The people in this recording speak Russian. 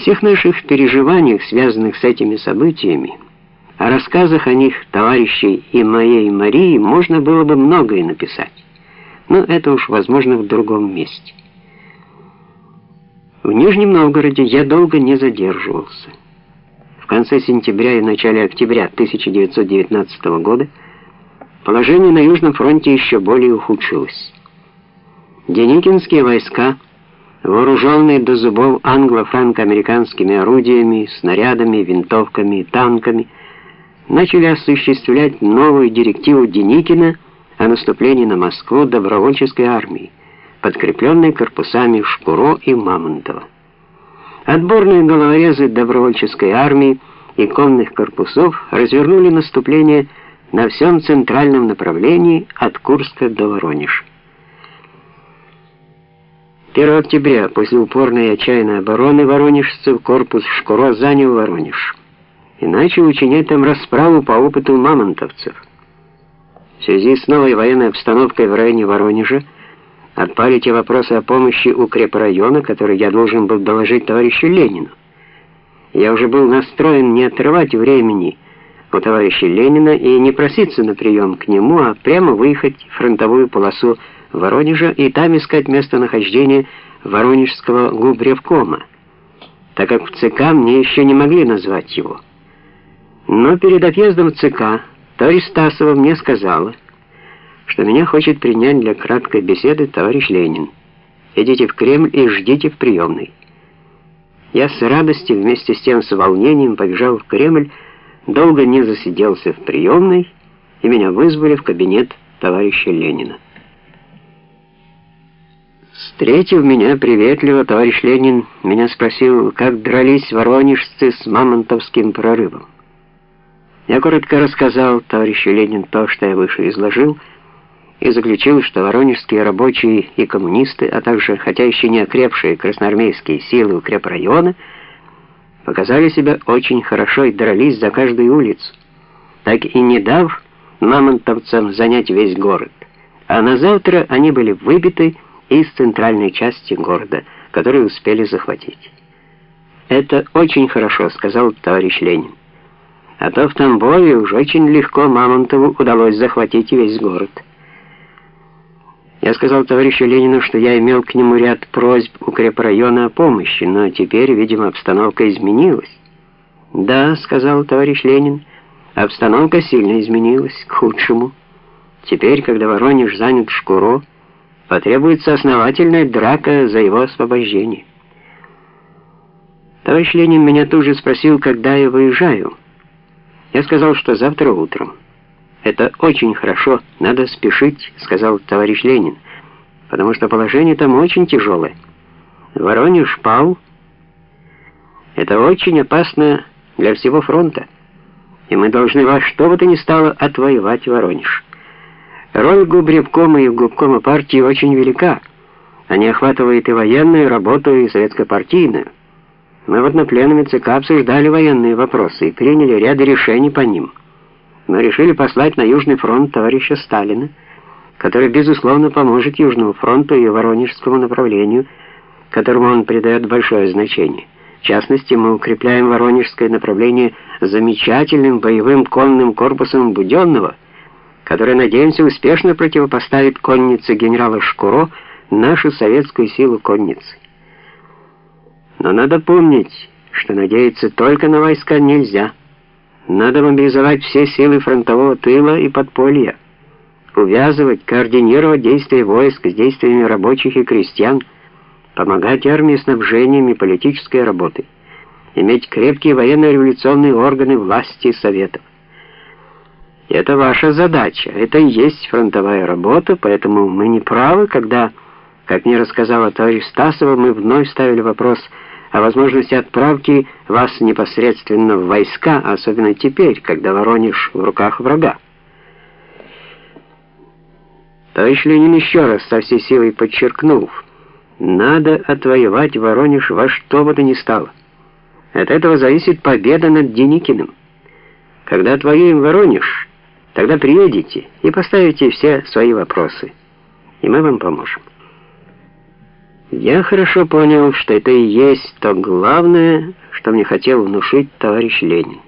всех наших переживаниях, связанных с этими событиями, о рассказах о них товарищей и моей Марии можно было бы многое написать. Но это уж возможно в другом месте. В Нижнем Новгороде я долго не задерживался. В конце сентября и начале октября 1919 года положение на Южном фронте еще более ухудшилось. Деникинские войска, вооруженные до зубов англо-франко-американскими орудиями, снарядами, винтовками танками, начали осуществлять новую директиву Деникина о наступлении на Москву добровольческой армии, подкрепленной корпусами Шкуро и Мамонтова. Отборные головорезы добровольческой армии и конных корпусов развернули наступление на всем центральном направлении от Курска до Воронежа. 1 октября, после упорной и отчаянной обороны воронежцев, корпус Шкуро занял Воронеж и начал учинять там расправу по опыту мамонтовцев. В связи с новой военной обстановкой в районе Воронежа отпали те вопросы о помощи укрепрайона, которые я должен был доложить товарищу Ленину. Я уже был настроен не отрывать времени у товарища Ленина и не проситься на прием к нему, а прямо выехать в фронтовую полосу Воронежа и там искать местонахождение Воронежского губревкома, так как в ЦК мне еще не могли назвать его. Но перед отъездом в ЦК товарищ Стасова мне сказала, что меня хочет принять для краткой беседы товарищ Ленин. Идите в Кремль и ждите в приемной. Я с радостью вместе с тем с волнением побежал в Кремль, долго не засиделся в приемной, и меня вызвали в кабинет товарища Ленина. Встретив меня приветливо, товарищ Ленин меня спросил, как дрались воронежцы с мамонтовским прорывом. Я коротко рассказал товарищу Ленин то, что я выше изложил, и заключил, что воронежские рабочие и коммунисты, а также, хотя еще не окрепшие красноармейские силы укрепрайона, показали себя очень хорошо и дрались за каждую улицу, так и не дав мамонтовцам занять весь город. А на завтра они были выбиты из центральной части города, которые успели захватить. «Это очень хорошо», — сказал товарищ Ленин. «А то в Тамбове уж очень легко Мамонтову удалось захватить весь город». Я сказал товарищу Ленину, что я имел к нему ряд просьб укрепрайона о помощи, но теперь, видимо, обстановка изменилась. «Да», — сказал товарищ Ленин, — «обстановка сильно изменилась, к худшему. Теперь, когда Воронеж занят Шкуро, потребуется основательная драка за его освобождение. Товарищ Ленин меня тут же спросил, когда я выезжаю. Я сказал, что завтра утром. «Это очень хорошо, надо спешить», — сказал товарищ Ленин, «потому что положение там очень тяжелое. Воронеж пал. Это очень опасно для всего фронта, и мы должны во что бы то ни стало отвоевать Воронеж». Роль губревкома и губкома партии очень велика. Они охватывают и военную работу, и советско-партийную. Мы вот на пленуме ЦК обсуждали военные вопросы и приняли ряд решений по ним. Мы решили послать на Южный фронт товарища Сталина, который, безусловно, поможет Южному фронту и Воронежскому направлению, которому он придает большое значение. В частности, мы укрепляем Воронежское направление замечательным боевым конным корпусом Буденного, который, надеемся, успешно противопоставит коннице генерала Шкуро нашу советскую силу конницы. Но надо помнить, что надеяться только на войска нельзя. Надо мобилизовать все силы фронтового тыла и подполья, увязывать, координировать действия войск с действиями рабочих и крестьян, помогать армии снабжением и политической работой, иметь крепкие военно-революционные органы власти и советов. Это ваша задача. Это и есть фронтовая работа, поэтому мы не правы, когда, как мне рассказала товарищ Стасова, мы вновь ставили вопрос о возможности отправки вас непосредственно в войска, особенно теперь, когда Воронеж в руках врага. Товарищ Ленин еще раз со всей силой подчеркнул, надо отвоевать Воронеж во что бы то ни стало. От этого зависит победа над Деникиным. Когда отвоюем Воронеж, Тогда приедете и поставите все свои вопросы, и мы вам поможем. Я хорошо понял, что это и есть то главное, что мне хотел внушить товарищ Ленин.